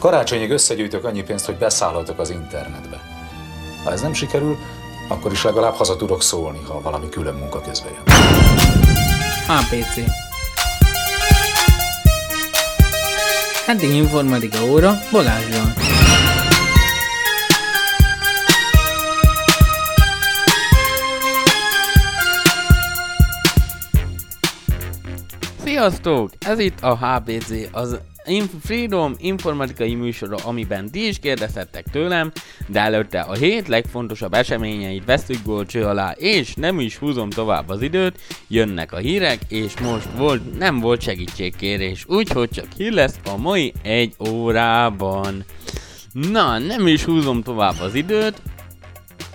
Karácsonyig összegyűjtök annyi pénzt, hogy beszállhatok az internetbe. Ha ez nem sikerül, akkor is legalább haza tudok szólni, ha valami külön munka közbe jön. HPC Heti informatika óra Balázsral. Sziasztok! Ez itt a HPC, az Inf- Freedom informatikai műsora, amiben ti is kérdezhettek tőlem, de előtte a hét legfontosabb eseményeit vesztük gólcső alá, és nem is húzom tovább az időt, jönnek a hírek, és most volt, nem volt segítségkérés, úgyhogy csak hír lesz a mai egy órában. Na, nem is húzom tovább az időt,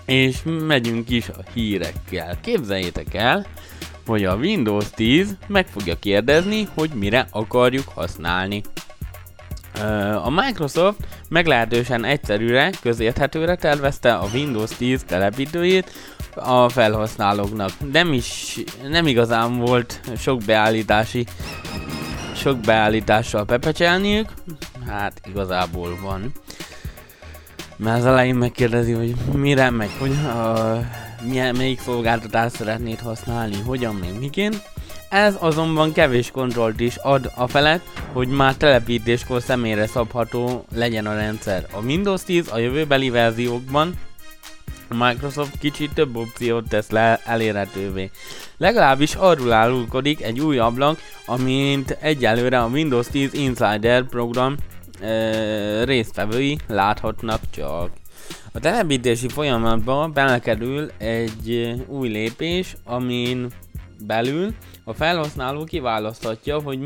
és megyünk is a hírekkel. Képzeljétek el, hogy a Windows 10 meg fogja kérdezni, hogy mire akarjuk használni. A Microsoft meglehetősen egyszerűre, közérthetőre tervezte a Windows 10 telepítőjét a felhasználóknak. Nem is, nem igazán volt sok beállítási, sok beállítással pepecselniük, hát igazából van. Mert az elején megkérdezi, hogy mire, meg hogy uh, milyen, melyik szolgáltatást szeretnéd használni, hogyan, még miként. Ez azonban kevés kontrollt is ad a felett, hogy már telepítéskor személyre szabható legyen a rendszer. A Windows 10 a jövőbeli verziókban a Microsoft kicsit több opciót tesz le elérhetővé. Legalábbis arról árulkodik egy új ablak, amint egyelőre a Windows 10 Insider program e, résztvevői láthatnak csak. A telepítési folyamatban belekerül egy új lépés, amin belül a felhasználó kiválaszthatja, hogy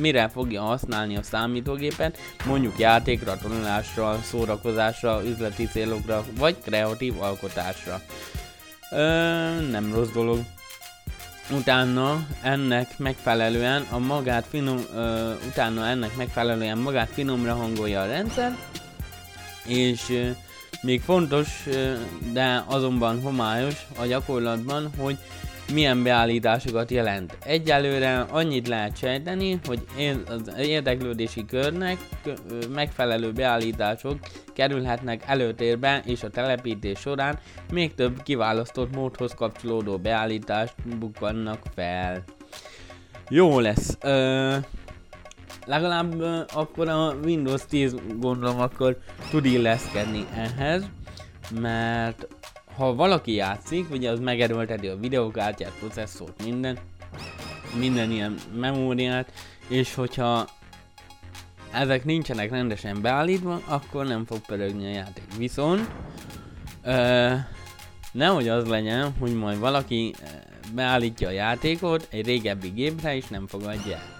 mire fogja használni a számítógépet, mondjuk játékra, tanulásra, szórakozásra, üzleti célokra, vagy kreatív alkotásra. Ö, nem rossz dolog. Utána ennek megfelelően a magát finom, ö, utána ennek megfelelően magát finomra hangolja a rendszer, és ö, még fontos, de azonban homályos a gyakorlatban, hogy milyen beállításokat jelent. Egyelőre annyit lehet sejteni, hogy az érdeklődési körnek megfelelő beállítások kerülhetnek előtérbe, és a telepítés során még több kiválasztott módhoz kapcsolódó beállítást bukkannak fel. Jó lesz. Ö, legalább akkor a Windows 10 gondolom akkor tud illeszkedni ehhez, mert ha valaki játszik, ugye az megerőlteti a videókártyát, processzort, minden, minden ilyen memóriát, és hogyha ezek nincsenek rendesen beállítva, akkor nem fog pörögni a játék. Viszont ö, nehogy az legyen, hogy majd valaki beállítja a játékot egy régebbi gépre, és nem fogadja el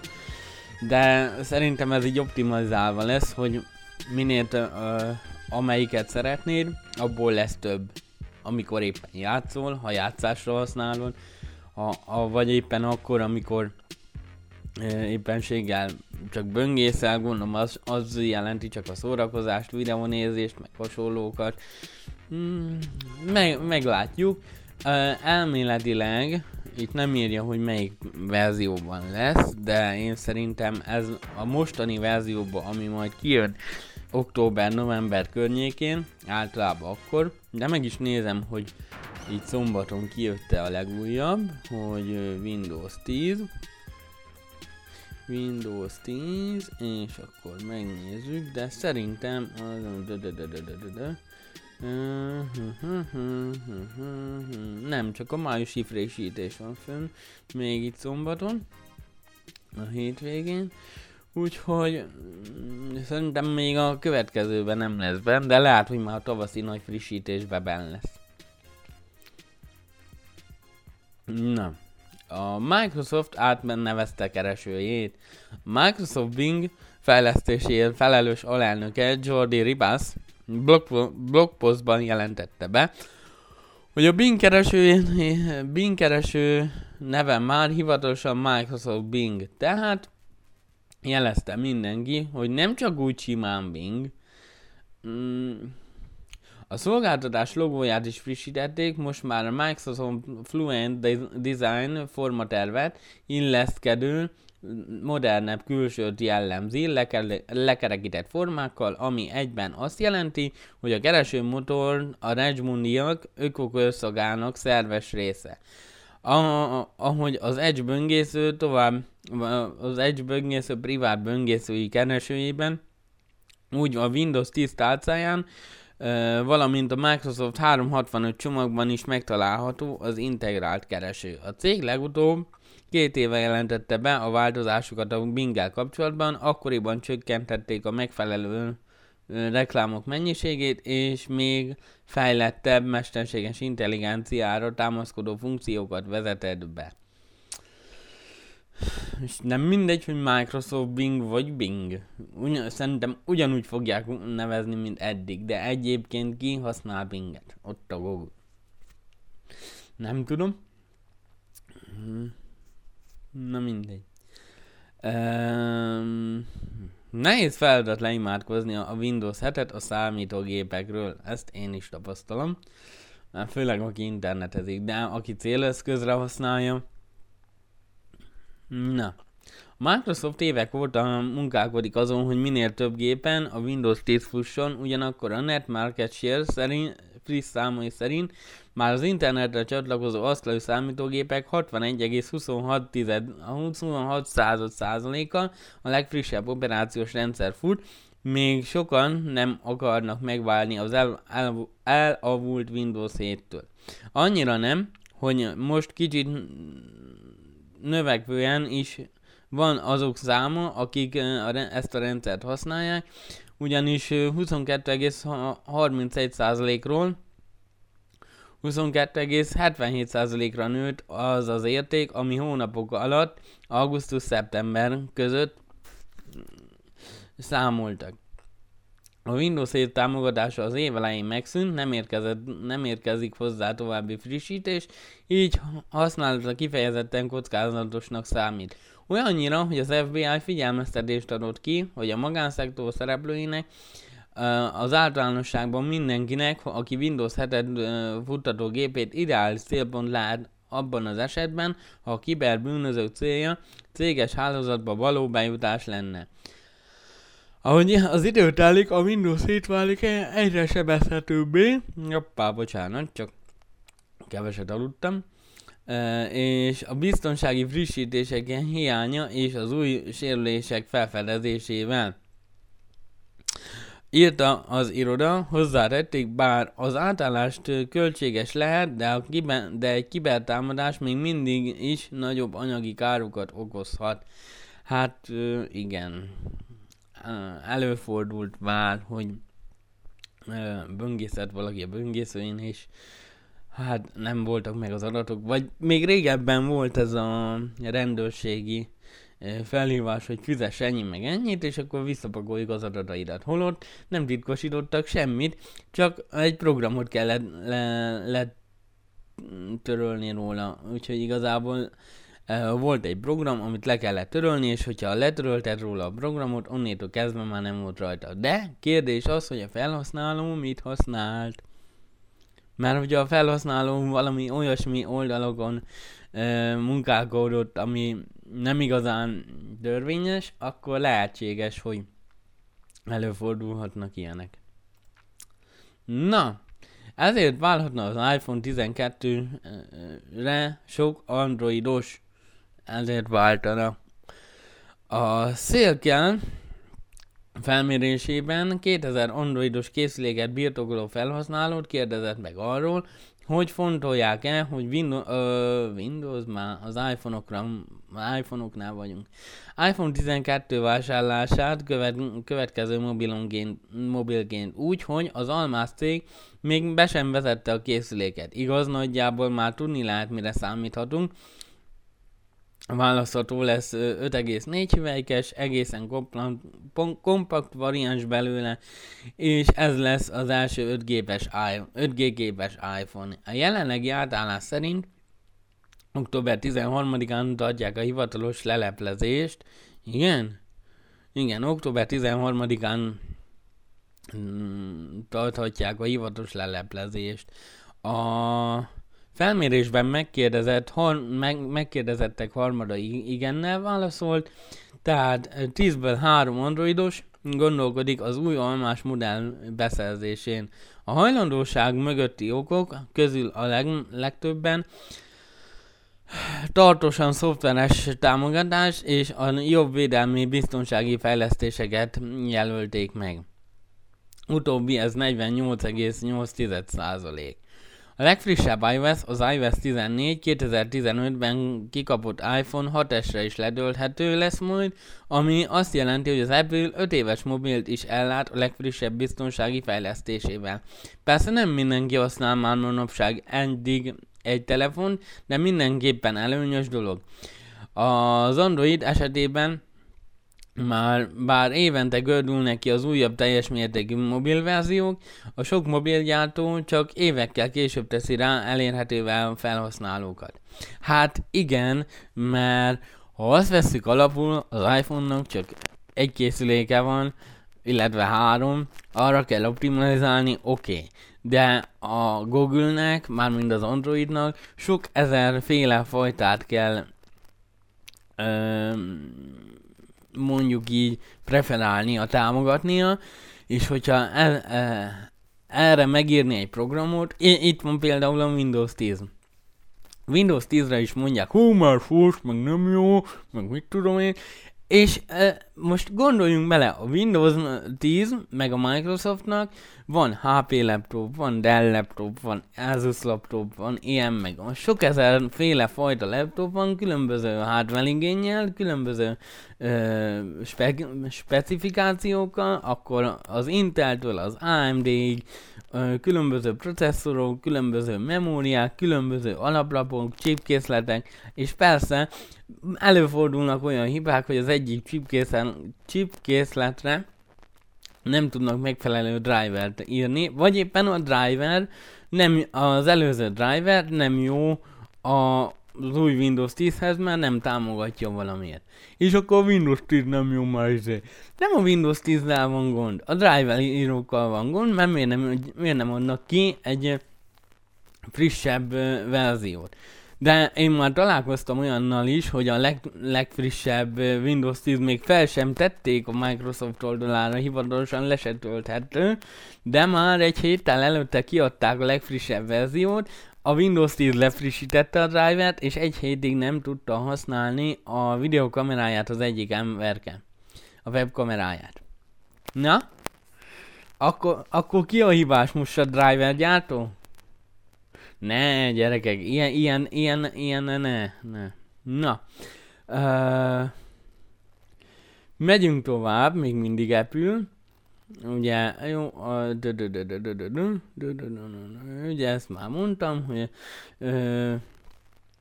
de szerintem ez így optimalizálva lesz, hogy minél uh, amelyiket szeretnéd, abból lesz több, amikor éppen játszol, ha játszásra használod, ha, ha, vagy éppen akkor, amikor uh, éppenséggel csak böngészel, gondolom az, az jelenti csak a szórakozást, videónézést, meg hasonlókat. Hmm, meg, meglátjuk. Uh, elméletileg itt nem írja, hogy melyik verzióban lesz, de én szerintem ez a mostani verzióban, ami majd kijön október-november környékén, általában akkor, de meg is nézem, hogy így szombaton kijött-e a legújabb, hogy Windows 10, Windows 10, és akkor megnézzük, de szerintem az... Nem, csak a májusi frissítés van fönn, még itt szombaton, a hétvégén. Úgyhogy mm, szerintem még a következőben nem lesz benne, de lehet, hogy már a tavaszi nagy frissítésben benne lesz. Na, a Microsoft átnevezte keresőjét. Microsoft Bing fejlesztéséért felelős alelnöke Jordi Ribas blog, blogpostban jelentette be, hogy a Bing kereső, Bing kereső neve már hivatalosan Microsoft Bing, tehát jelezte mindenki, hogy nem csak úgy simán Bing, mm, a szolgáltatás logóját is frissítették, most már a Microsoft Fluent Design formatervet illeszkedő modernebb külsőt jellemzi lekerekített formákkal, ami egyben azt jelenti, hogy a keresőmotor a Regmundiak ökokőszagának szerves része. A, ahogy az Edge böngésző tovább, az Edge böngésző privát böngészői keresőjében, úgy a Windows 10 tálcáján, valamint a Microsoft 365 csomagban is megtalálható az integrált kereső. A cég legutóbb két éve jelentette be a változásokat a bing kapcsolatban, akkoriban csökkentették a megfelelő reklámok mennyiségét, és még fejlettebb mesterséges intelligenciára támaszkodó funkciókat vezetett be. És nem mindegy, hogy Microsoft Bing vagy Bing. Ugyan, szerintem ugyanúgy fogják nevezni, mint eddig, de egyébként ki használ Binget? Ott a Google. Nem tudom. Hmm. Na mindegy. Um, nehéz feladat leimádkozni a Windows 7-et a számítógépekről. Ezt én is tapasztalom. Főleg aki internetezik, de aki céleszközre használja, Na. A Microsoft évek óta munkálkodik azon, hogy minél több gépen a Windows 10 fusson, ugyanakkor a Net Market Share szerint, friss számai szerint. Már az internetre csatlakozó asztalú számítógépek 61,26 százaléka a legfrissebb operációs rendszer fut, még sokan nem akarnak megválni az el, el, elavult Windows 7-től. Annyira nem, hogy most kicsit növekvően is van azok száma, akik ezt a rendszert használják, ugyanis 22,31%-ról 22,77%-ra nőtt az az érték, ami hónapok alatt augusztus-szeptember között számoltak. A Windows 7 támogatása az év elején megszűnt, nem, érkezett, nem érkezik hozzá további frissítés, így használata kifejezetten kockázatosnak számít. Olyannyira, hogy az FBI figyelmeztetést adott ki, hogy a magánszektor szereplőinek az általánosságban mindenkinek, aki Windows 7-et futtató gépét ideális célpont lát abban az esetben, ha a kiberbűnözők célja céges hálózatba való bejutás lenne. Ahogy az idő telik, a Windows 7 válik egyre sebezhetőbbé. Joppá, bocsánat, csak keveset aludtam. És a biztonsági frissítések hiánya és az új sérülések felfedezésével. Írta az iroda, hozzátették, bár az átállást költséges lehet, de, a kiber, de egy kibertámadás még mindig is nagyobb anyagi károkat okozhat. Hát igen, előfordult már, hogy böngészett valaki a böngészőjén, és hát nem voltak meg az adatok, vagy még régebben volt ez a rendőrségi felhívás, hogy fizes ennyi meg ennyit, és akkor visszapakoljuk az adataidat. Holott nem titkosítottak semmit, csak egy programot kellett le, törölni róla. Úgyhogy igazából volt egy program, amit le kellett törölni, és hogyha letörölted róla a programot, onnétől kezdve már nem volt rajta. De kérdés az, hogy a felhasználó mit használt. Mert hogyha a felhasználó valami olyasmi oldalokon e, munkálkodott, ami nem igazán törvényes, akkor lehetséges, hogy előfordulhatnak ilyenek. Na, ezért válhatna az iPhone 12-re sok androidos ezért váltana. A Szélkel felmérésében 2000 androidos készüléket birtokoló felhasználót kérdezett meg arról, hogy fontolják-e, hogy Windows, uh, Windows már az iPhone-okra, iPhone-oknál vagyunk. iPhone 12 vásárlását követ, következő mobilonként, mobilként úgy, hogy az Almász cég még be sem vezette a készüléket. Igaz, nagyjából már tudni lehet, mire számíthatunk, választható lesz 5,4 hüvelykes, egészen kompakt, variáns belőle, és ez lesz az első 5 gépes, 5G gépes iPhone. A jelenlegi átállás szerint október 13-án adják a hivatalos leleplezést. Igen? Igen, október 13-án mm, tarthatják a hivatalos leleplezést. A felmérésben megkérdezett, har, meg, megkérdezettek harmada igennel válaszolt, tehát 10-ből 3 androidos gondolkodik az új almás modell beszerzésén. A hajlandóság mögötti okok közül a leg, legtöbben tartósan szoftveres támogatás és a jobb védelmi biztonsági fejlesztéseket jelölték meg. Utóbbi ez 48,8%. A legfrissebb iOS, az iOS 14 2015-ben kikapott iPhone 6S-re is ledölthető lesz majd, ami azt jelenti, hogy az Apple 5 éves mobilt is ellát a legfrissebb biztonsági fejlesztésével. Persze nem mindenki használ már manapság eddig egy telefon, de mindenképpen előnyös dolog. Az Android esetében már bár évente gördülnek ki az újabb teljes mértékű mobilverziók, a sok mobilgyártó csak évekkel később teszi rá elérhetővel felhasználókat. Hát igen, mert ha azt veszük alapul, az iPhone-nak csak egy készüléke van, illetve három, arra kell optimalizálni, oké. Okay. De a Google-nek, mármint az Androidnak sok ezer féle fajtát kell öm, mondjuk így preferálnia, támogatnia, és hogyha el, el, erre megírni egy programot, itt van például a Windows 10. Windows 10-re is mondják, hú, már fos, meg nem jó, meg mit tudom én, és e, most gondoljunk bele, a Windows 10, meg a Microsoftnak van HP laptop, van Dell laptop, van Asus laptop, van ilyen meg van sok ezer féle fajta laptop van, különböző hardware igényel, különböző ö, spe- specifikációkkal, akkor az Intel-től az AMD-ig, különböző processzorok, különböző memóriák, különböző alaplapok, chipkészletek, és persze előfordulnak olyan hibák, hogy az egyik chipkészletre nem tudnak megfelelő drivert írni, vagy éppen a driver, nem, az előző driver nem jó a az új Windows 10-hez, mert nem támogatja valamiért. És akkor a Windows 10 nem jó már izé. Nem a Windows 10-nel van gond, a driver írókkal van gond, mert miért nem, miért nem adnak ki egy frissebb verziót. De én már találkoztam olyannal is, hogy a leg, legfrissebb Windows 10 még fel sem tették a Microsoft oldalára, hivatalosan le se tölthető, de már egy héttel előtte kiadták a legfrissebb verziót, a Windows 10 lefrissítette a drivert, és egy hétig nem tudta használni a videokameráját az egyik emberke. A webkameráját. Na? Akkor, akkor ki a hibás most a driver gyártó? Ne, gyerekek, ilyen, ilyen, ilyen, ilyen, ne, ne. Na. Uh, megyünk tovább, még mindig epül. Ugye, jó, ugye ezt már mondtam, hogy ö,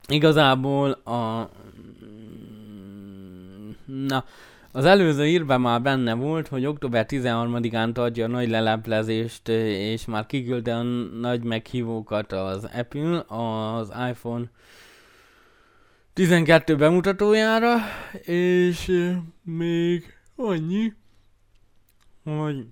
igazából a na, az előző írben már benne volt, hogy október 13-án tartja a nagy leleplezést, és már kiküldte a nagy meghívókat az Apple az iPhone 12 bemutatójára, és még annyi, hogy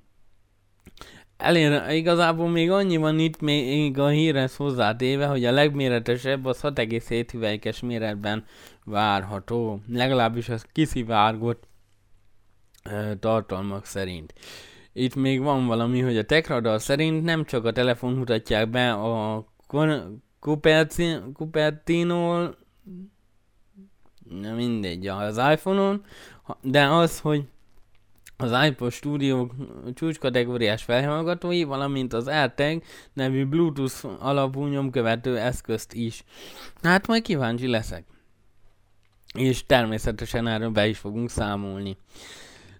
elér, igazából még annyi van itt még a hírhez hozzátéve, hogy a legméretesebb az 6,7 hüvelykes méretben várható, legalábbis az kiszivárgott tartalmak szerint. Itt még van valami, hogy a Techradar szerint nem csak a telefon mutatják be a Cupertino, nem mindegy, az iPhone-on, de az, hogy az iPod Studio csúcskategóriás felhallgatói, valamint az AirTag nevű Bluetooth alapú nyomkövető eszközt is. Hát majd kíváncsi leszek. És természetesen erről be is fogunk számolni.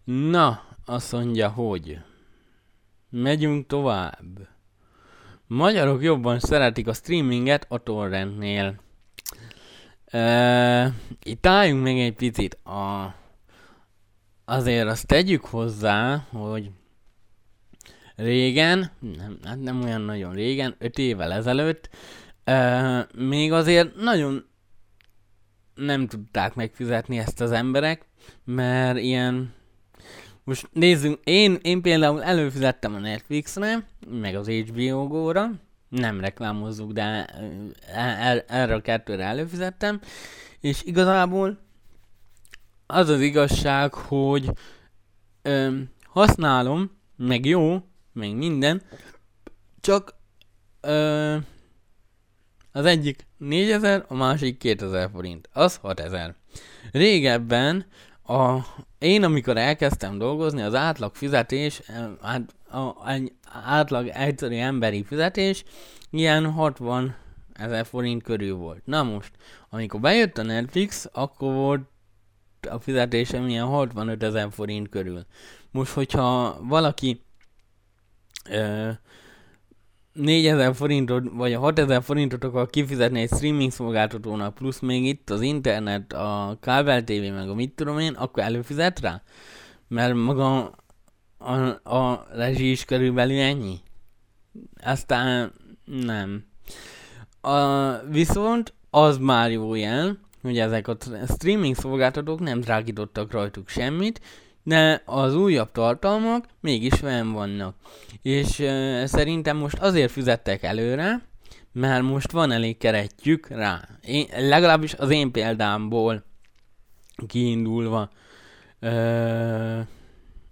Na, azt mondja, hogy megyünk tovább. Magyarok jobban szeretik a streaminget a torrentnél. Uh, itt álljunk még egy picit a azért azt tegyük hozzá, hogy régen, nem, hát nem olyan nagyon régen, öt évvel ezelőtt, euh, még azért nagyon nem tudták megfizetni ezt az emberek, mert ilyen most nézzünk, én, én például előfizettem a Netflixre, meg az HBO Go-ra, nem reklámozzuk, de er, erre a kettőre előfizettem, és igazából az az igazság, hogy ö, használom, meg jó, meg minden, csak ö, az egyik 4000, a másik 2000 forint. Az 6000. Régebben a, én amikor elkezdtem dolgozni, az átlag fizetés, hát a, a, átlag egyszerű emberi fizetés ilyen 60 ezer forint körül volt. Na most, amikor bejött a Netflix, akkor volt a fizetésem ilyen 65 ezer forint körül. Most, hogyha valaki ö, 4000 forintot, vagy a 6000 forintot akar kifizetni egy streaming szolgáltatónak, plusz még itt az internet, a kábel TV, meg a mit tudom én, akkor előfizet rá? Mert maga a, a rezsi is körülbelül ennyi. Aztán nem. A, viszont az már jó jel, hogy ezek a streaming szolgáltatók nem drágítottak rajtuk semmit, de az újabb tartalmak mégis velem vannak. És uh, szerintem most azért fizettek előre, mert most van elég keretjük rá. Én, legalábbis az én példámból kiindulva. Uh,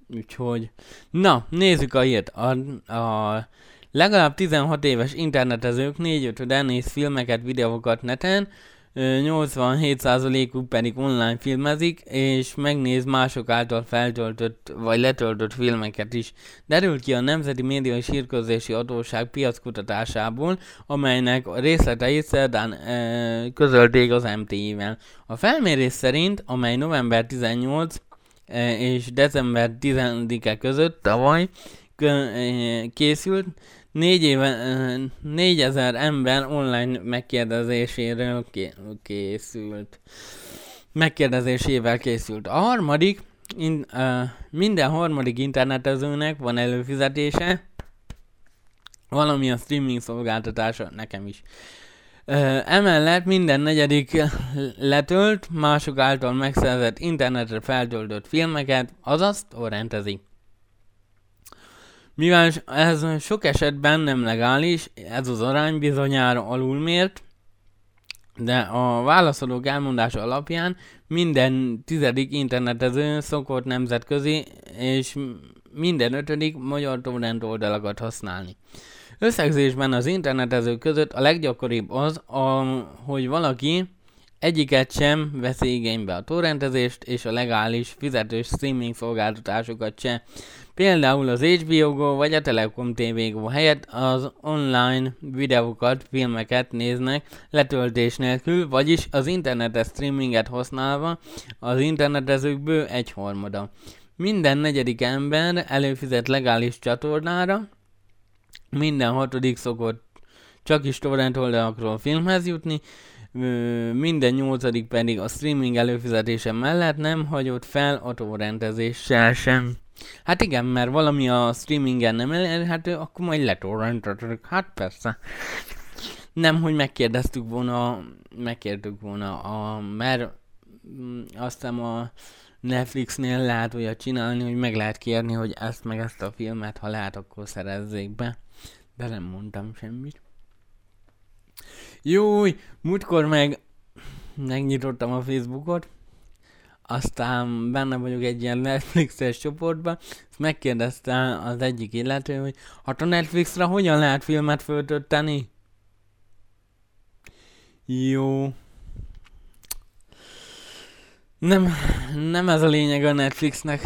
úgyhogy, na, nézzük a hírt. A, a legalább 16 éves internetezők 4-5 elnéz filmeket, videókat neten, 87%-uk pedig online filmezik, és megnéz mások által feltöltött vagy letöltött filmeket is. Derült ki a Nemzeti Média és Hírközlési Adóság piackutatásából, amelynek a részleteit szerdán e, közölték az MTI-vel. A felmérés szerint, amely november 18 e, és december 10-e között tavaly készült, Négy éve, négyezer ember online megkérdezéséről készült. Megkérdezésével készült. A harmadik, in, uh, minden harmadik internetezőnek van előfizetése, valami a streaming szolgáltatása, nekem is. Uh, emellett minden negyedik letölt, mások által megszerzett internetre feltöltött filmeket, azaz torrentezik. Mivel ez sok esetben nem legális, ez az arány bizonyára alulmért, de a válaszolók elmondása alapján minden tizedik internetező szokott nemzetközi, és minden ötödik magyar torrent oldalakat használni. Összegzésben az internetezők között a leggyakoribb az, a, hogy valaki egyiket sem veszi igénybe a torrentezést, és a legális fizetős streaming szolgáltatásokat se Például az HBO Go vagy a Telekom TV Go helyett az online videókat, filmeket néznek letöltés nélkül, vagyis az internetes streaminget használva az internetezőkből egyharmada. Minden negyedik ember előfizet legális csatornára, minden hatodik szokott csak is torrent oldalakról filmhez jutni, minden nyolcadik pedig a streaming előfizetése mellett nem hagyott fel a torrentezéssel sem. Hát igen, mert valami a streamingen nem elérhető, akkor majd letorrentetek. Hát persze. Nem, hogy megkérdeztük volna, megkérdük volna, a, mert mm, azt hiszem a Netflixnél lehet olyat csinálni, hogy meg lehet kérni, hogy ezt meg ezt a filmet, ha lehet, akkor szerezzék be. De nem mondtam semmit. Júj, múltkor meg megnyitottam a Facebookot, aztán benne vagyok egy ilyen Netflixes csoportban, és megkérdezte az egyik illető, hogy hát a Netflixre hogyan lehet filmet föltölteni? Jó. Nem, nem ez a lényeg a Netflixnek.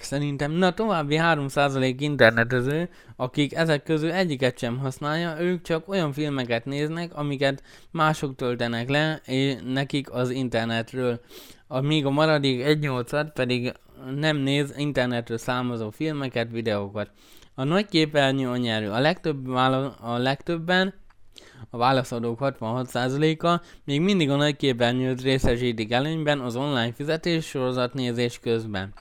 Szerintem, na további 3% internetező, akik ezek közül egyiket sem használja, ők csak olyan filmeket néznek, amiket mások töltenek le, és nekik az internetről míg a maradék 1.8 pedig nem néz internetről származó filmeket, videókat. A nagy képernyő a nyerő. A, legtöbb vála- a legtöbben a válaszadók 66%-a még mindig a nagy képernyőt részesítik előnyben az online fizetés sorozatnézés közben.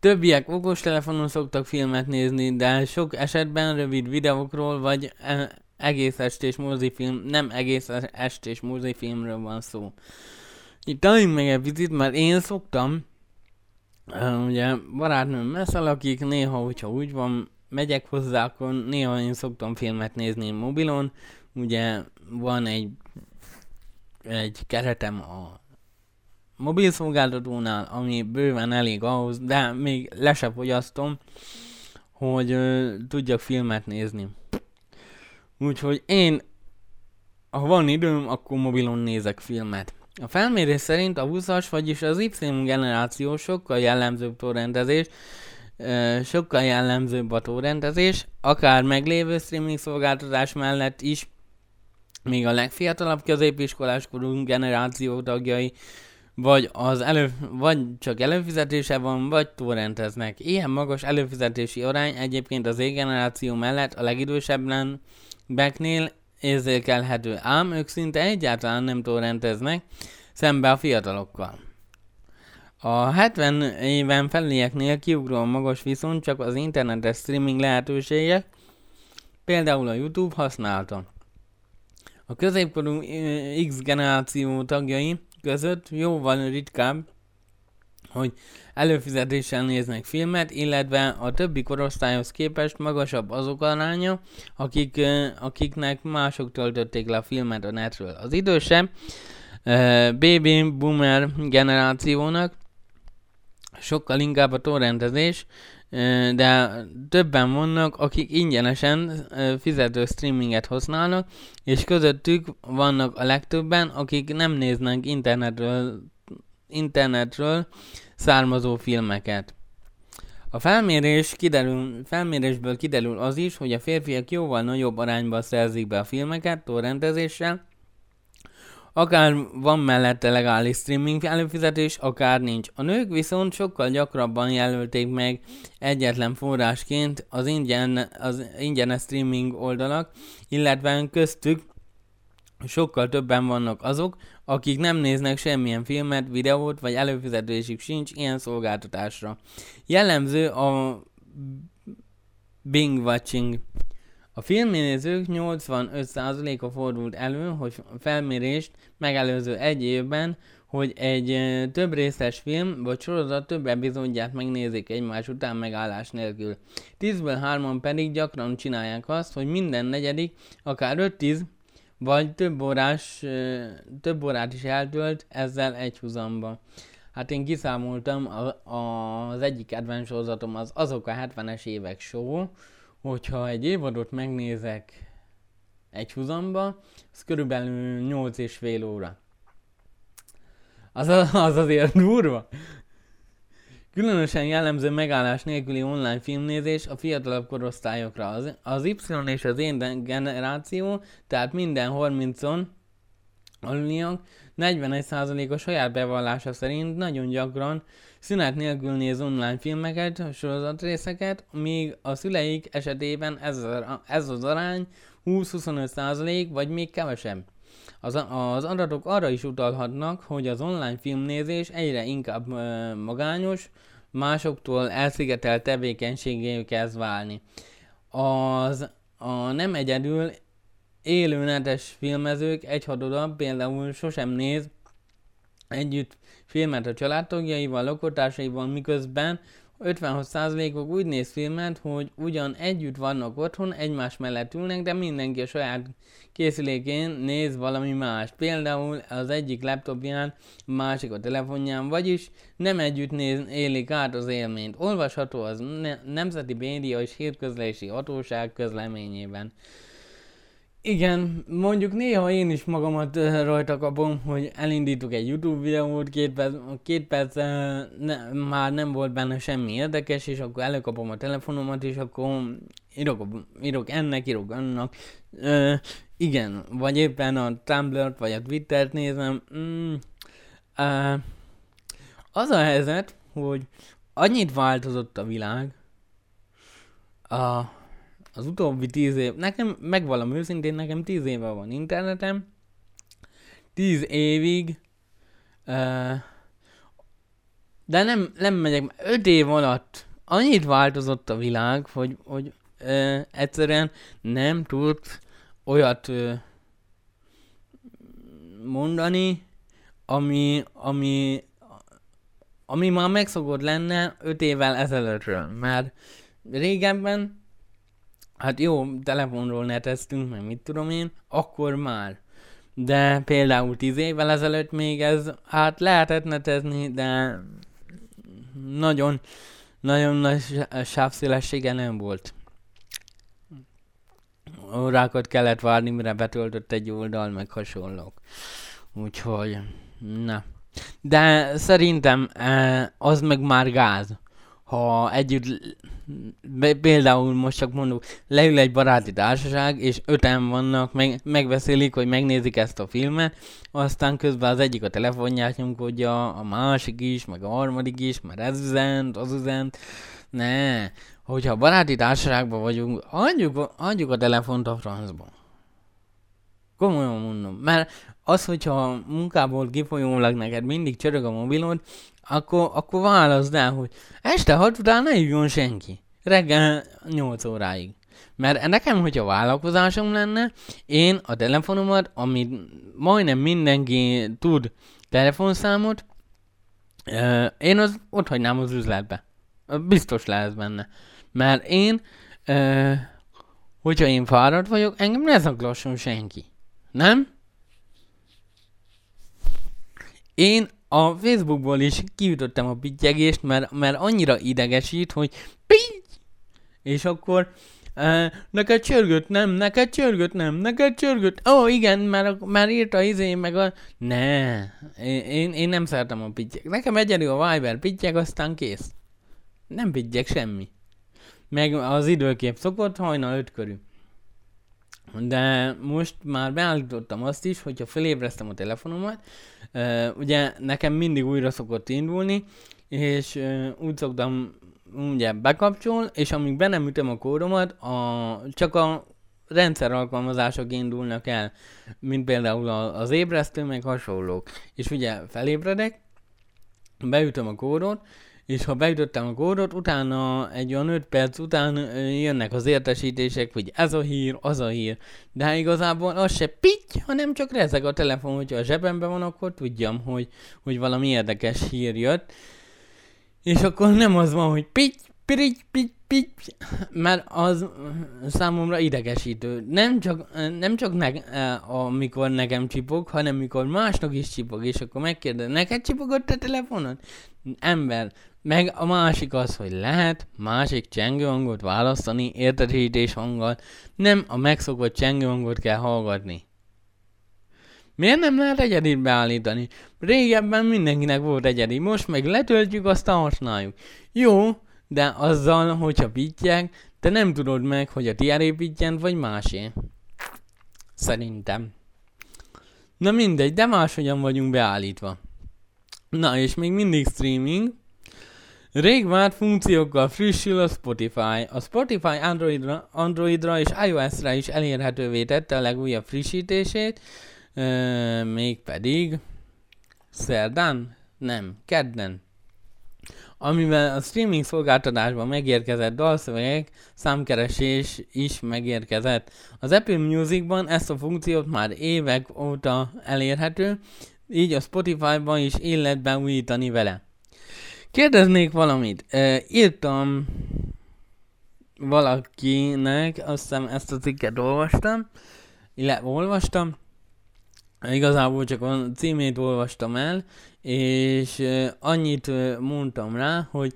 Többiek okostelefonon szoktak filmet nézni, de sok esetben rövid videókról vagy e- egész estés mozifilm, nem egész estés mozifilmről van szó. Itt találjunk meg egy picit, mert én szoktam, ugye barátnőm messze lakik, néha, hogyha úgy van, megyek hozzá, akkor néha én szoktam filmet nézni mobilon. Ugye van egy, egy keretem a mobil szolgáltatónál, ami bőven elég ahhoz, de még le se fogyasztom, hogy ö, tudjak filmet nézni. Úgyhogy én, ha van időm, akkor mobilon nézek filmet. A felmérés szerint a 20-as, vagyis az Y generáció sokkal jellemzőbb torrentezés, sokkal jellemzőbb a torrentezés, akár meglévő streaming szolgáltatás mellett is, még a legfiatalabb középiskolás korú generáció tagjai, vagy, az elő, vagy csak előfizetése van, vagy torrenteznek. Ilyen magas előfizetési arány egyébként az generáció mellett a legidősebben beknél érzékelhető, ám ők szinte egyáltalán nem torrenteznek, szembe a fiatalokkal. A 70 éven felülieknél kiugró magas viszont csak az internetes streaming lehetőségek, például a YouTube használta. A középkorú X generáció tagjai között jóval ritkább, hogy előfizetéssel néznek filmet, illetve a többi korosztályhoz képest magasabb azok aránya, akik, akiknek mások töltötték le a filmet a netről. Az idősebb baby boomer generációnak sokkal inkább a torrentezés, de többen vannak, akik ingyenesen fizető streaminget használnak, és közöttük vannak a legtöbben, akik nem néznek internetről, internetről származó filmeket. A felmérés kiderül, felmérésből kiderül az is, hogy a férfiak jóval nagyobb arányban szerzik be a filmeket torrentezéssel, Akár van mellette legális streaming előfizetés, akár nincs. A nők viszont sokkal gyakrabban jelölték meg egyetlen forrásként az ingyen, az ingyenes streaming oldalak, illetve köztük sokkal többen vannak azok, akik nem néznek semmilyen filmet, videót, vagy előfizetésük sincs ilyen szolgáltatásra. Jellemző a Bing Watching. A filmnézők 85%-a fordult elő, hogy felmérést megelőző egy évben, hogy egy több részes film vagy sorozat több epizódját megnézik egymás után megállás nélkül. 10-ből 3 pedig gyakran csinálják azt, hogy minden negyedik, akár 5-10 vagy több órás, több órát is eltölt ezzel egy húzamba. Hát én kiszámoltam, az egyik kedvenc sorozatom az azok a 70-es évek show, hogyha egy évadot megnézek egy húzamba, az körülbelül 8 és fél óra. Az, az azért durva. Különösen jellemző megállás nélküli online filmnézés a fiatalabb korosztályokra. Az, az Y és az én generáció, tehát minden 30-on aluliak 41% a saját bevallása szerint nagyon gyakran szünet nélkül néz online filmeket, sorozatrészeket, míg a szüleik esetében ez, a, ez az arány 20-25% vagy még kevesebb. Az, az adatok arra is utalhatnak, hogy az online filmnézés egyre inkább magányos, másoktól elszigetelt tevékenységé kezd válni. Az a nem egyedül élő netes filmezők egyhadoda például sosem néz együtt filmet a családtagjaival, lakótársaival, miközben 56%-ok úgy néz filmet, hogy ugyan együtt vannak otthon, egymás mellett ülnek, de mindenki a saját készülékén néz valami más. Például az egyik laptopján, másik a telefonján, vagyis nem együtt néz, élik át az élményt. Olvasható az ne- Nemzeti Média és Hírközlési Hatóság közleményében. Igen, mondjuk néha én is magamat rajta kapom, hogy elindítok egy YouTube videót, két perc, két perc ne, már nem volt benne semmi érdekes, és akkor előkapom a telefonomat, és akkor írok, írok ennek, írok annak. Ö, igen, vagy éppen a Tumblr-t, vagy a Twittert nézem. Mm, ö, az a helyzet, hogy annyit változott a világ, a, az utóbbi tíz év, nekem, megvalom őszintén, nekem tíz éve van internetem, tíz évig, uh, de nem, nem megyek, öt év alatt annyit változott a világ, hogy, hogy uh, egyszerűen nem tudsz olyat uh, mondani, ami, ami, ami már megszokott lenne öt évvel ezelőttről. Mert régebben hát jó, telefonról neteztünk, meg mit tudom én, akkor már. De például tíz évvel ezelőtt még ez, hát lehetett netezni, de nagyon, nagyon nagy sávszélessége nem volt. Órákat kellett várni, mire betöltött egy oldal, meg hasonlók. Úgyhogy, na. De szerintem eh, az meg már gáz ha együtt, például most csak mondok, leül egy baráti társaság, és öten vannak, meg, megbeszélik, hogy megnézik ezt a filmet, aztán közben az egyik a telefonját nyomkodja, a másik is, meg a harmadik is, mert ez üzent, az üzent. Ne, hogyha baráti társaságban vagyunk, adjuk, adjuk a telefont a francba. Komolyan mondom, mert az, hogyha munkából kifolyólag neked mindig csörög a mobilod, akkor, akkor válaszd el, hogy este hat után ne jön senki. Reggel 8 óráig. Mert nekem, hogyha vállalkozásom lenne, én a telefonomat, amit majdnem mindenki tud telefonszámot, én az ott hagynám az üzletbe. Biztos lesz benne. Mert én, hogyha én fáradt vagyok, engem ne zaklasson senki. Nem? Én a Facebookból is kiütöttem a pittyegést, mert, mert annyira idegesít, hogy pitty! És akkor uh, neked csörgött, nem, neked csörgött, nem, neked csörgött. Ó, oh, igen, mert, már írta izé, meg a... Ne, én, én nem szeretem a pittyeg. Nekem egyedül a Viber pittyeg, aztán kész. Nem pittyeg semmi. Meg az időkép szokott hajnal öt körül. De most már beállítottam azt is, hogyha felébreztem a telefonomat, ugye nekem mindig újra szokott indulni, és úgy szoktam ugye bekapcsol, és amíg be nem ütöm a kódomat, a, csak a rendszer alkalmazások indulnak el, mint például az ébresztő, meg hasonlók. És ugye felébredek, beütöm a kódot, és ha beütöttem a kódot, utána egy olyan 5 perc után jönnek az értesítések, hogy ez a hír, az a hír. De igazából az se pitty, hanem csak rezeg a telefon, hogyha a zsebemben van, akkor tudjam, hogy, hogy valami érdekes hír jött. És akkor nem az van, hogy pitty, pitty, pitty, pitty, mert az számomra idegesítő. Nem csak, nem csak ne, amikor nekem csipog, hanem mikor másnak is csipog, és akkor megkérdez, neked csipogott a telefonod? Ember, meg a másik az, hogy lehet másik csengőhangot választani értetésítés hanggal, nem a megszokott csengőhangot kell hallgatni. Miért nem lehet egyedit beállítani? Régebben mindenkinek volt egyedi, most meg letöltjük, aztán használjuk. Jó, de azzal, hogyha pittyeg, te nem tudod meg, hogy a tiéd pittyent, vagy másé. Szerintem. Na mindegy, de máshogyan vagyunk beállítva. Na és még mindig streaming, Rég várt funkciókkal frissül a Spotify. A Spotify Androidra, Androidra és iOS-ra is elérhetővé tette a legújabb frissítését, euh, mégpedig szerdán? Nem, kedden. Amivel a streaming szolgáltatásban megérkezett dalszövegek számkeresés is megérkezett. Az Apple Musicban ezt a funkciót már évek óta elérhető, így a Spotify-ban is életben újítani vele. Kérdeznék valamit. E, írtam valakinek, azt hiszem ezt a cikket olvastam, illetve olvastam, igazából csak a címét olvastam el, és annyit mondtam rá, hogy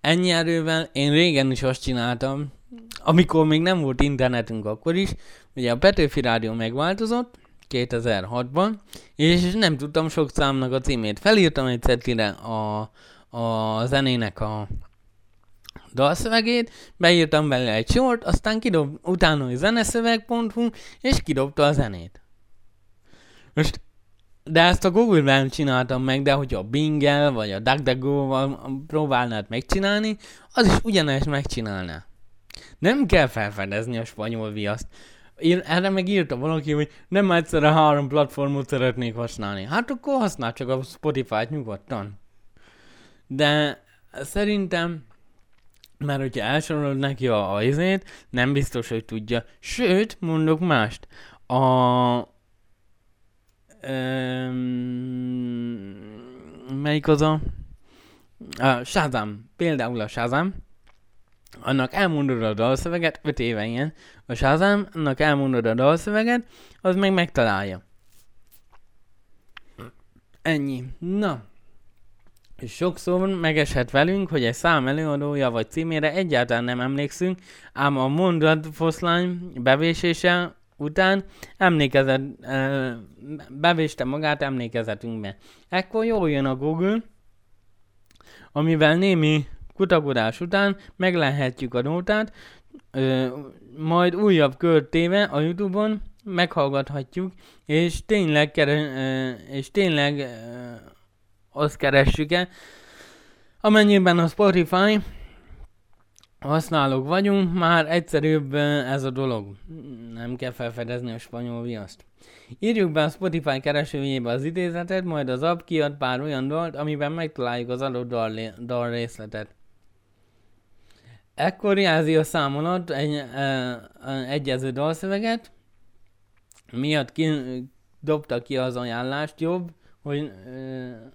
ennyi erővel én régen is azt csináltam, amikor még nem volt internetünk akkor is, ugye a Petőfi Rádió megváltozott, 2006-ban, és nem tudtam sok számnak a címét. Felírtam egy cetlire a, a zenének a dalszövegét, beírtam bele egy sort, aztán kidob, utána a zeneszöveg.hu, és kidobta a zenét. Most, de ezt a Google-ben csináltam meg, de hogyha a Bing-el, vagy a DuckDuckGo-val próbálnád megcsinálni, az is ugyanezt megcsinálná. Nem kell felfedezni a spanyol viaszt. Ír, erre meg írta valaki, hogy nem egyszerre három platformot szeretnék használni. Hát akkor használ csak a Spotify-t nyugodtan. De szerintem, mert hogyha elsorolod neki a izét, nem biztos, hogy tudja. Sőt, mondok mást. A... Um, melyik az a... A Shazam. Például a Shazam. annak elmondod a dalszöveget, 5 éve ilyen, a Shazam, annak elmondod a dalszöveget, az meg megtalálja. Ennyi. Na. Sokszor megeshet velünk, hogy egy szám előadója vagy címére egyáltalán nem emlékszünk, ám a mondat foszlány bevésése után emlékezet, bevéste magát emlékezetünkbe. Ekkor jól jön a Google, amivel némi kutakodás után meglehetjük a nótát, majd újabb kört téve a Youtube-on meghallgathatjuk, és tényleg, kere, és tényleg azt keressük-e, amennyiben a Spotify használók vagyunk, már egyszerűbb ez a dolog. Nem kell felfedezni a spanyol viaszt. Írjuk be a Spotify keresőjébe az idézetet, majd az app kiad pár olyan dalt, amiben megtaláljuk az adott dal, dal részletet. Ekkor jelzi a számolat egy, e, egyező dalszöveget, miatt ki, dobta ki az ajánlást jobb, hogy, e,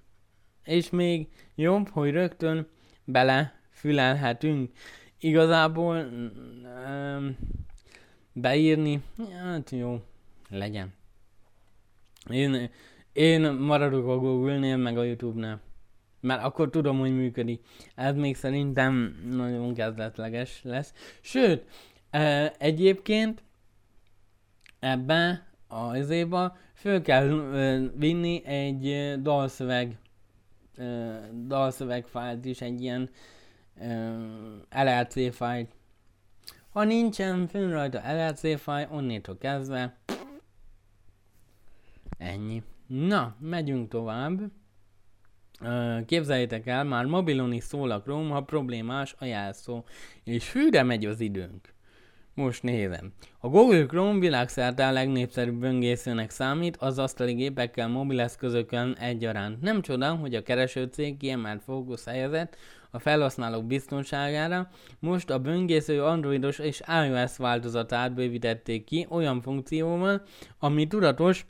és még jobb, hogy rögtön bele fülelhetünk. Igazából e, beírni, hát jó, legyen. Én, én maradok a Google-nél, meg a YouTube-nál. Mert akkor tudom, hogy működik. Ez még szerintem nagyon kezdetleges lesz. Sőt, e, egyébként ebben a izéba föl kell e, vinni egy dalszöveg e, dalszöveg fájlt is, egy ilyen e, LLC fájlt. Ha nincsen fönn rajta LLC fájl, onnétól kezdve ennyi. Na, megyünk tovább. Képzeljétek el, már mobilon is szól a Chrome, ha problémás a jelszó, és hűre megy az időnk. Most nézem. A Google Chrome világszerte a legnépszerűbb böngészőnek számít, az asztali gépekkel, mobileszközökön egyaránt. Nem csoda, hogy a keresőcég kiemelt fókusz helyezett a felhasználók biztonságára. Most a böngésző androidos és iOS változatát bővítették ki olyan funkcióval, ami tudatos,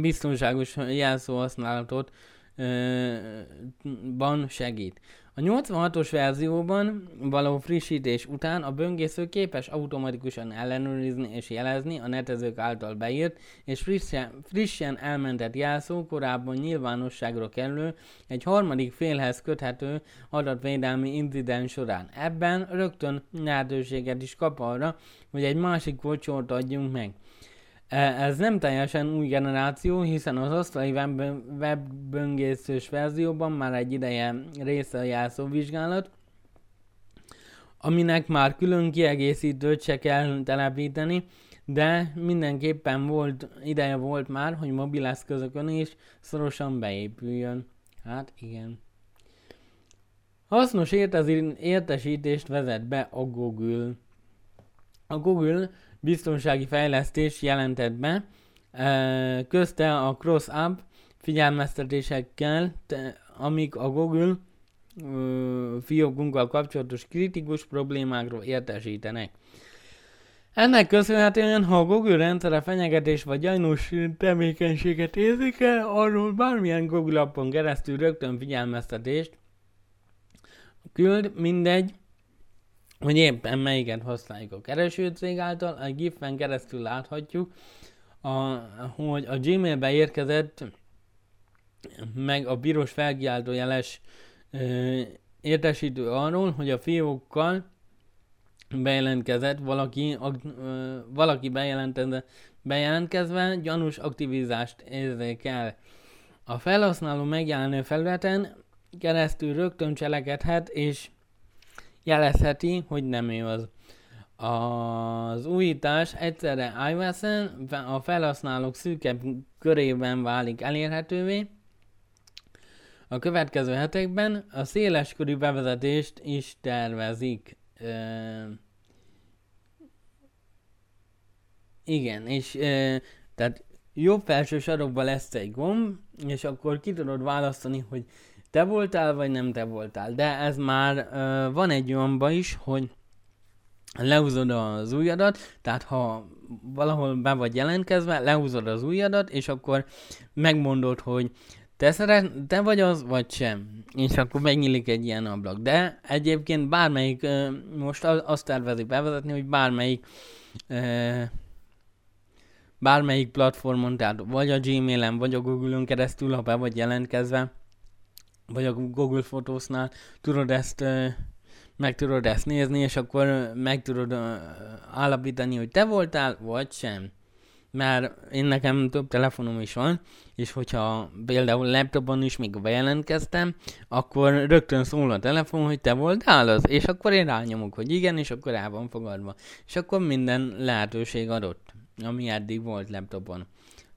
biztonságos jelszóhasználatot ban segít. A 86-os verzióban való frissítés után a böngésző képes automatikusan ellenőrizni és jelezni a netezők által beírt és frissen, frissen elmentett jelszó korábban nyilvánosságra kerülő egy harmadik félhez köthető adatvédelmi incidens során. Ebben rögtön lehetőséget is kap arra, hogy egy másik kocsort adjunk meg. E, ez nem teljesen új generáció, hiszen az asztali webböngészős verzióban már egy ideje része a jelszóvizsgálat, aminek már külön kiegészítőt se kell telepíteni, de mindenképpen volt, ideje volt már, hogy mobileszközökön is szorosan beépüljön. Hát igen. Hasznos értesítést vezet be a Google. A Google biztonsági fejlesztés jelentett be, közte a Cross App figyelmeztetésekkel, amik a Google fiókunkkal kapcsolatos kritikus problémákról értesítenek. Ennek köszönhetően, ha a Google rendszere fenyegetés vagy gyanús tevékenységet el, arról bármilyen Google appon keresztül rögtön figyelmeztetést küld, mindegy, hogy éppen melyiket használjuk a keresőcég által, a GIF-en keresztül láthatjuk, a, hogy a Gmailbe érkezett meg a piros felkiáltó jeles ö, értesítő arról, hogy a fiókkal bejelentkezett valaki, ak, ö, valaki bejelentkezve, bejelentkezve gyanús aktivizást érzékel. A felhasználó megjelenő felületen keresztül rögtön cselekedhet és jelezheti, hogy nem ő az. Az újítás egyszerre ios a felhasználók szűkebb körében válik elérhetővé. A következő hetekben a széleskörű bevezetést is tervezik. E, igen, és e, tehát jobb felső sarokban lesz egy gomb, és akkor ki tudod választani, hogy te voltál, vagy nem te voltál. De ez már uh, van egy olyanba is, hogy lehúzod az ujjadat, tehát ha valahol be vagy jelentkezve, lehúzod az ujjadat, és akkor megmondod, hogy te, szeret, te vagy az, vagy sem. És akkor megnyílik egy ilyen ablak. De egyébként bármelyik, most azt tervezik bevezetni, hogy bármelyik bármelyik platformon, tehát vagy a Gmailen, vagy a Google-ön keresztül, ha be vagy jelentkezve, vagy a Google Photos-nál tudod ezt meg tudod ezt nézni, és akkor meg tudod állapítani, hogy te voltál, vagy sem. Mert én nekem több telefonom is van, és hogyha például laptopon is még bejelentkeztem, akkor rögtön szól a telefon, hogy te voltál az, és akkor én rányomok, hogy igen, és akkor el van fogadva. És akkor minden lehetőség adott, ami eddig volt laptopon.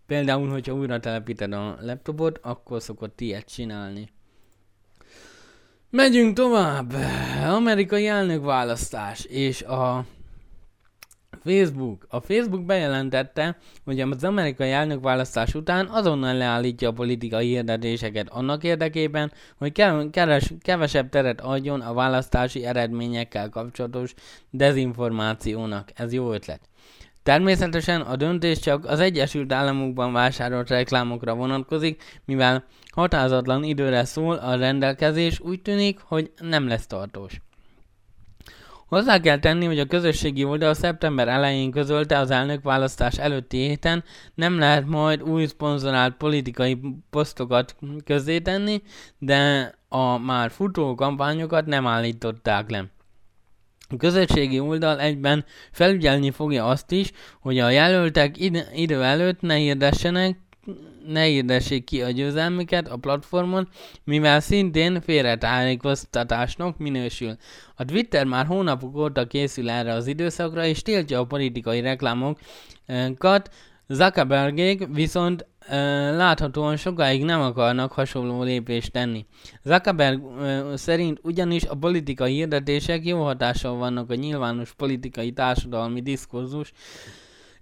Például, hogyha újra telepíted a laptopot, akkor szokott ilyet csinálni. Megyünk tovább. Amerikai elnökválasztás és a Facebook. A Facebook bejelentette, hogy az amerikai elnökválasztás után azonnal leállítja a politikai hirdetéseket annak érdekében, hogy keves, kevesebb teret adjon a választási eredményekkel kapcsolatos dezinformációnak. Ez jó ötlet. Természetesen a döntés csak az Egyesült Államokban vásárolt reklámokra vonatkozik, mivel határozatlan időre szól a rendelkezés, úgy tűnik, hogy nem lesz tartós. Hozzá kell tenni, hogy a közösségi oldal szeptember elején közölte az elnökválasztás előtti héten, nem lehet majd új szponzorált politikai posztokat közzétenni, de a már futó kampányokat nem állították le. A közösségi oldal egyben felügyelni fogja azt is, hogy a jelöltek id- idő előtt ne hirdessenek, ne hirdessék ki a győzelmüket a platformon, mivel szintén félretájékoztatásnak minősül. A Twitter már hónapok óta készül erre az időszakra, és tiltja a politikai reklámokat, Zuckerbergék viszont láthatóan sokáig nem akarnak hasonló lépést tenni. Zuckerberg szerint ugyanis a politikai hirdetések jó hatással vannak a nyilvános politikai társadalmi diskurzus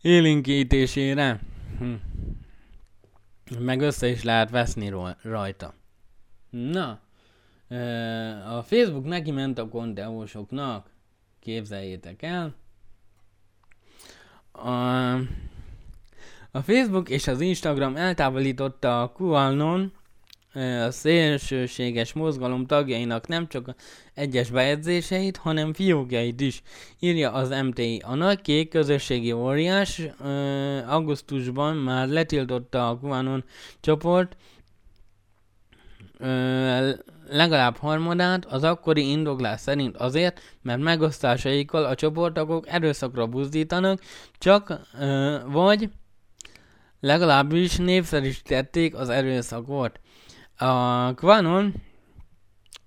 élinkítésére. Hm. Meg össze is lehet veszni rajta. Na, a Facebook neki ment a konteósoknak, képzeljétek el. A, a Facebook és az Instagram eltávolította a QAnon, a szélsőséges mozgalom tagjainak nem csak egyes bejegyzéseit, hanem fiókjait is, írja az MTI. A nagy kék közösségi óriás augusztusban már letiltotta a QAnon csoport legalább harmadát az akkori indoklás szerint azért, mert megosztásaikkal a csoportokok erőszakra buzdítanak, csak vagy legalábbis népszerűsítették az erőszakot. A Quanon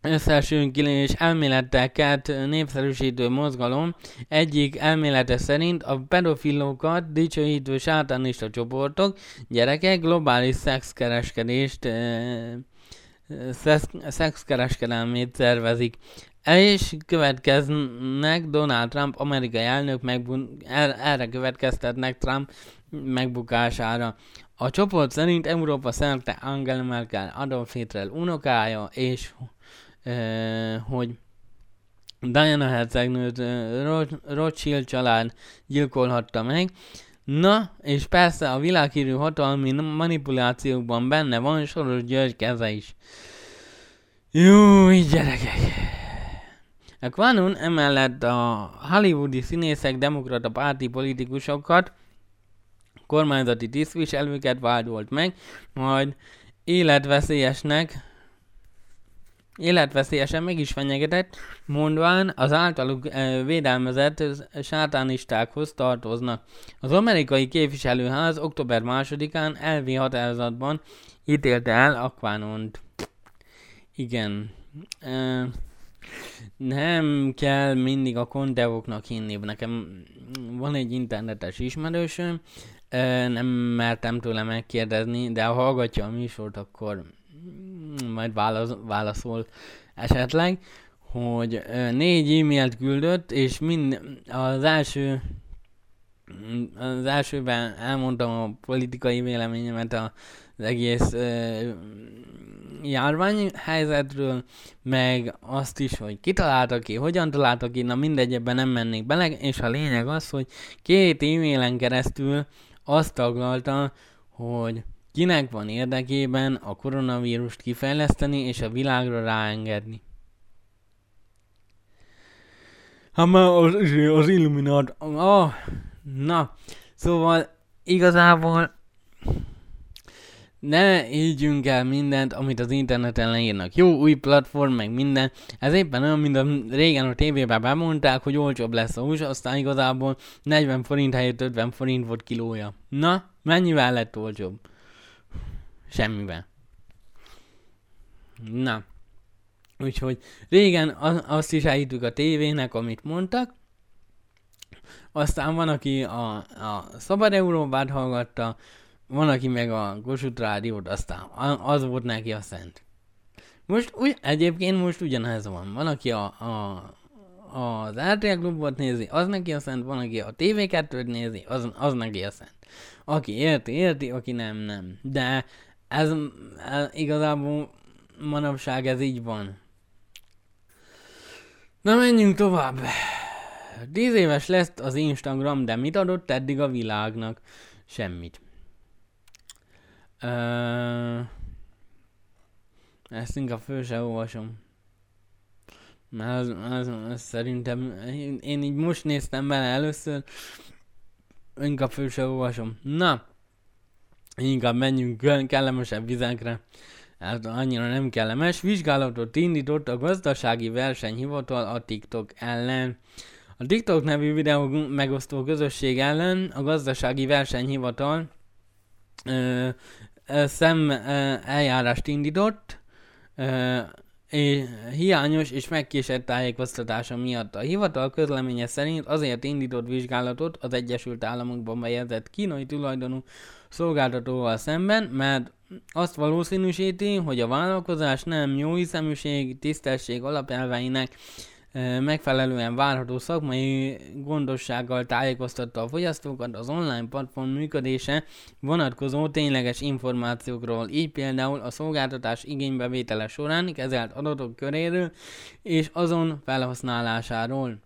összesünkilés elméleteket népszerűsítő mozgalom egyik elmélete szerint a pedofilókat dicsőítő sátánista csoportok gyerekek globális szexkereskedést szexkereskedelmét szervezik. És következnek Donald Trump amerikai elnök megbun- er- erre következtetnek Trump megbukására. A csoport szerint Európa szerte Angela Merkel Adolf Hitler unokája, és e, hogy Diana hercegnőt Rothschild család gyilkolhatta meg. Na, és persze a világhírű hatalmi manipulációkban benne van Soros György keze is. Jó, gyerekek! A Quanon emellett a hollywoodi színészek, demokrata párti politikusokat kormányzati tisztviselőket vádolt meg, majd életveszélyesnek életveszélyesen meg is fenyegetett, mondván az általuk e, védelmezett sátánistákhoz tartoznak. Az amerikai képviselőház október 2-án elvi határozatban ítélte el Aquanont. Igen. E, nem kell mindig a konteóknak hinni. Nekem van egy internetes ismerősöm, nem mertem tőle megkérdezni, de ha hallgatja a műsort, akkor majd válasz, válaszol esetleg, hogy négy e-mailt küldött, és mind az első az elsőben elmondtam a politikai véleményemet az egész uh, járványhelyzetről, meg azt is, hogy kitaláltak ki, hogyan találtak ki, na mindegy, ebben nem mennék bele, és a lényeg az, hogy két e-mailen keresztül azt taglalta, hogy Kinek van érdekében a koronavírust kifejleszteni és a világra ráengedni? Hát már az, az Illuminat... Oh, na, szóval igazából ne higgyünk el mindent, amit az interneten leírnak. Jó, új platform, meg minden. Ez éppen olyan, mint a régen a tévében bemondták, hogy olcsóbb lesz a hús, aztán igazából 40 forint helyett 50 forint volt kilója. Na, mennyivel lett olcsóbb? Semmivel. Na. Úgyhogy régen azt is elhittük a tévének, amit mondtak. Aztán van, aki a, a Szabad Európát hallgatta, van, aki meg a Kossuth Rádiót, aztán az volt neki a szent. Most úgy, egyébként most ugyanez van. Van, aki a, a, az RTL klubot nézi, az neki a szent, van, aki a TV2-t nézi, az, az neki a szent. Aki érti, érti, aki nem, nem. De ez, ez igazából manapság ez így van. Na menjünk tovább. Tíz éves lesz az Instagram, de mit adott eddig a világnak? Semmit. Uh, ezt inkább föl se olvasom. Mert az, az, az szerintem, én, én így most néztem bele először, inkább föl se olvasom. Na, inkább menjünk kellemesebb vizekre. Hát annyira nem kellemes. Vizsgálatot indított a gazdasági versenyhivatal a TikTok ellen. A TikTok nevű videó megosztó közösség ellen a gazdasági versenyhivatal ö, szem eljárást indított, és hiányos és megkésett tájékoztatása miatt. A hivatal közleménye szerint azért indított vizsgálatot az Egyesült Államokban bejegyzett kínai tulajdonú szolgáltatóval szemben, mert azt valószínűsíti, hogy a vállalkozás nem jó hiszeműség, tisztesség alapelveinek megfelelően várható szakmai gondossággal tájékoztatta a fogyasztókat az online platform működése vonatkozó tényleges információkról, így például a szolgáltatás igénybevétele során kezelt adatok köréről és azon felhasználásáról.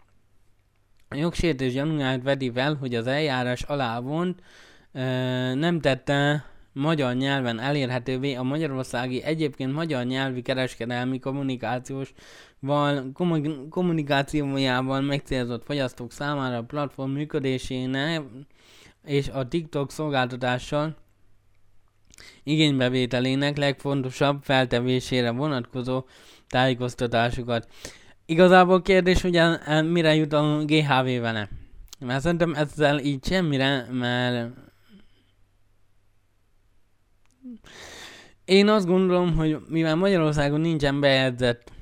A jogsértés gyanúját vedi fel, hogy az eljárás alá vont, nem tette magyar nyelven elérhetővé a magyarországi egyébként magyar nyelvi kereskedelmi kommunikációs val, kommunikációjában megcélzott fogyasztók számára a platform működésének és a TikTok szolgáltatással igénybevételének legfontosabb feltevésére vonatkozó tájékoztatásukat. Igazából kérdés, hogy mire jut a GHV vele? Mert szerintem ezzel így semmire, mert én azt gondolom, hogy mivel Magyarországon nincsen bejegyzett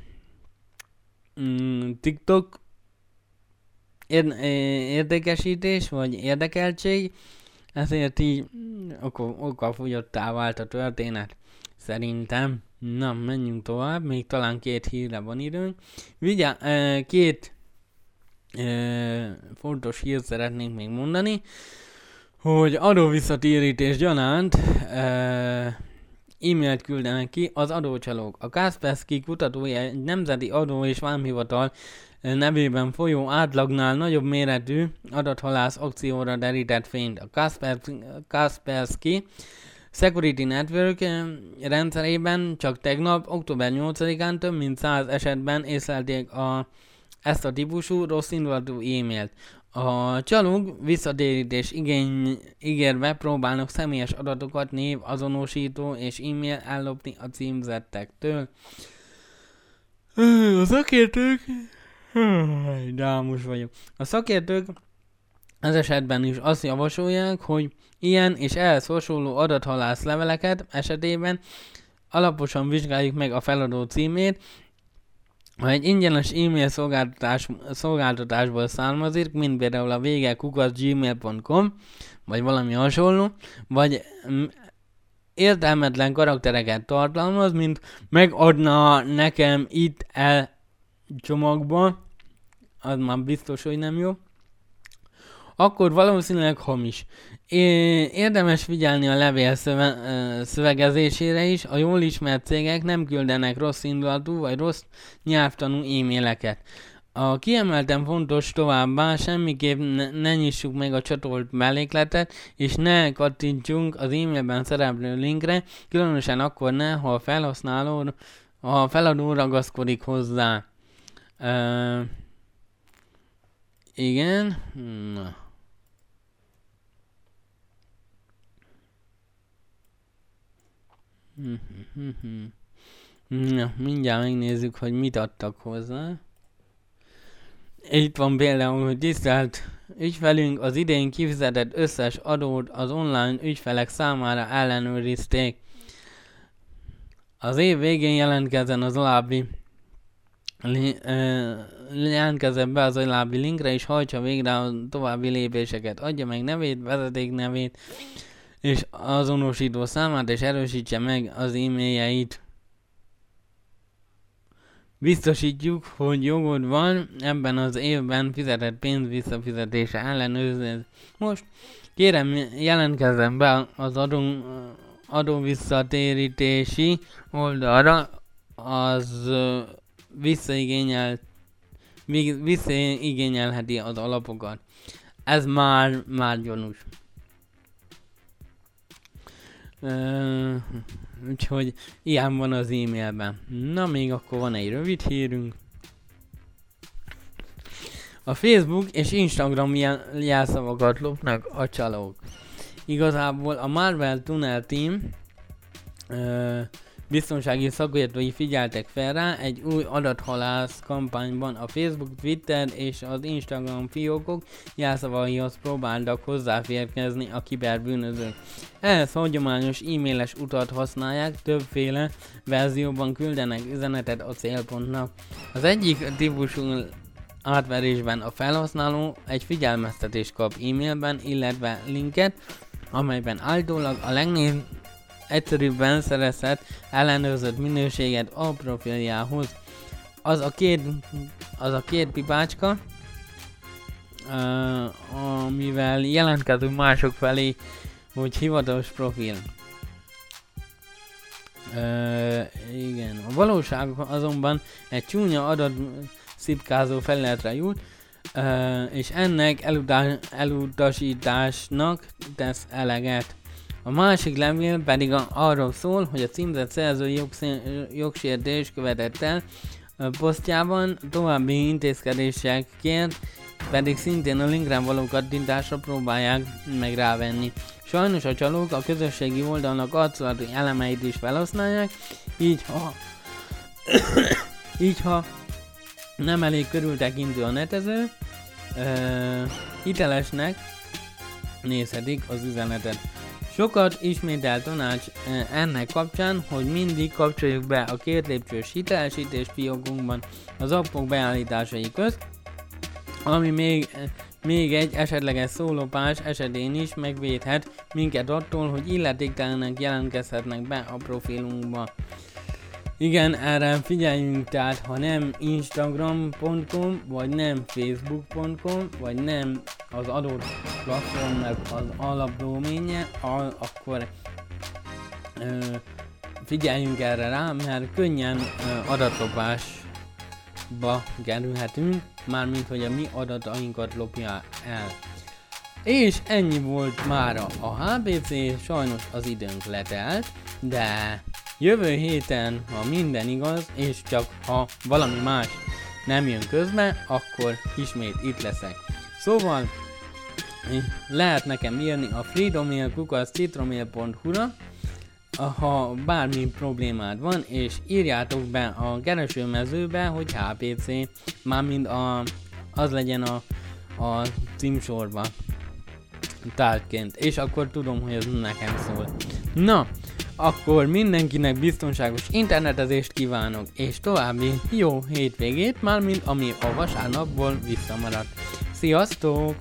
mm, TikTok érdekesítés, vagy érdekeltség, ezért így oka, fogyottá vált a történet. Szerintem. Na, menjünk tovább, még talán két hírre van időnk. Vigyá, két fontos hírt szeretnénk még mondani hogy adóvisszatérítés gyanánt e-mailt küldenek ki az adócsalók. A Kaspersky kutatója egy nemzeti adó és vámhivatal nevében folyó átlagnál nagyobb méretű adathalász akcióra derített fényt. A Kaspersky, Kaspersky Security Network rendszerében csak tegnap, október 8-án több mint 100 esetben észlelték a, ezt a típusú rossz indulatú e-mailt. A csalók visszatérítés igény, ígérve próbálnak személyes adatokat, név, azonosító és e-mail ellopni a címzettektől. A szakértők... Dámus vagyok. A szakértők az esetben is azt javasolják, hogy ilyen és ehhez hasonló adathalász leveleket esetében alaposan vizsgáljuk meg a feladó címét, ha egy ingyenes e-mail szolgáltatás, szolgáltatásból származik, mint például a vége kukaszgmail.com, vagy valami hasonló, vagy mm, értelmetlen karaktereket tartalmaz, mint megadna nekem itt el csomagba, az már biztos, hogy nem jó, akkor valószínűleg hamis. Érdemes figyelni a levél szövegezésére is, a jól ismert cégek nem küldenek rossz indulatú vagy rossz nyelvtanú e-maileket. A kiemelten fontos továbbá, semmiképp ne, ne nyissuk meg a csatolt mellékletet, és ne kattintsunk az e-mailben szereplő linkre, különösen akkor ne, ha a felhasználó, ha a feladó ragaszkodik hozzá. Uh, igen. Na. Na, mindjárt megnézzük, hogy mit adtak hozzá. Itt van például, hogy tisztelt ügyfelünk az idén kifizetett összes adót az online ügyfelek számára ellenőrizték. Az év végén jelentkezzen az alábbi li, jelentkezzen be az alábbi linkre, és hajtsa végre a további lépéseket. Adja meg nevét, vezeték nevét, és azonosító számát, és erősítse meg az e-mailjeit. Biztosítjuk, hogy jogod van ebben az évben fizetett pénz visszafizetése ellenőrzés. Most kérem jelentkezzen be az adó, adó visszatérítési oldalra az visszaigényel, visszaigényelheti az alapokat. Ez már, már gyanús. Úgyhogy ilyen van az e-mailben. Na, még akkor van egy rövid hírünk. A Facebook és Instagram jel- jelszavakat lopnak a csalók. Igazából a Marvel Tunnel Team uh, biztonsági szakértői figyeltek fel rá egy új adathalász kampányban a Facebook, Twitter és az Instagram fiókok jelszavaihoz próbáltak hozzáférkezni a kiberbűnözők. Ehhez hagyományos e-mailes utat használják, többféle verzióban küldenek üzenetet a célpontnak. Az egyik típusú átverésben a felhasználó egy figyelmeztetést kap e-mailben, illetve linket, amelyben állítólag a legnéz egyszerűbben szerezhet ellenőrzött minőséget a profiljához. Az a két, az a két pipácska, uh, amivel jelentkezünk mások felé, hogy hivatalos profil. Uh, igen, a valóság azonban egy csúnya adat szipkázó felületre jut, uh, és ennek elutasításnak tesz eleget. A másik levél pedig a, arról szól, hogy a címzett szerző jogsértés követett el posztjában további intézkedésekért pedig szintén a linkre való kattintásra próbálják meg rávenni. Sajnos a csalók a közösségi oldalnak arculati elemeit is felhasználják, így ha így ha nem elég körültekintő a netező, uh, hitelesnek nézhetik az üzenetet. Sokat ismételt tanács ennek kapcsán, hogy mindig kapcsoljuk be a két lépcsős hitelesítés fiókunkban az appok beállításai közt, ami még, még egy esetleges szólópás esetén is megvédhet minket attól, hogy illetéktelenek jelentkezhetnek be a profilunkba. Igen, erre figyeljünk, tehát ha nem instagram.com, vagy nem facebook.com, vagy nem az adott platformnak az alapdoménye, akkor ö, figyeljünk erre rá, mert könnyen ö, adatlopásba kerülhetünk, mármint hogy a mi adatainkat lopja el. És ennyi volt már a HBC, sajnos az időnk letelt, de Jövő héten, ha minden igaz, és csak ha valami más nem jön közbe, akkor ismét itt leszek. Szóval lehet nekem írni a freedommail.citromail.hu-ra, ha bármi problémád van, és írjátok be a keresőmezőbe, hogy HPC, mármint a, az legyen a, a címsorba tárgyként, és akkor tudom, hogy ez nekem szól. Na, akkor mindenkinek biztonságos internetezést kívánok, és további jó hétvégét, mármint ami a vasárnapból visszamaradt. Sziasztok!